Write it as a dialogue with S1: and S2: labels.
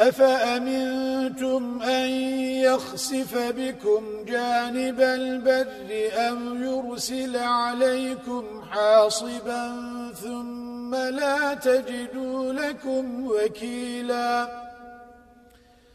S1: أفأمنتم أن يخسف بكم جانب البر أم يرسل عليكم حاصبا ثم لا تجدوا لكم وكيلاً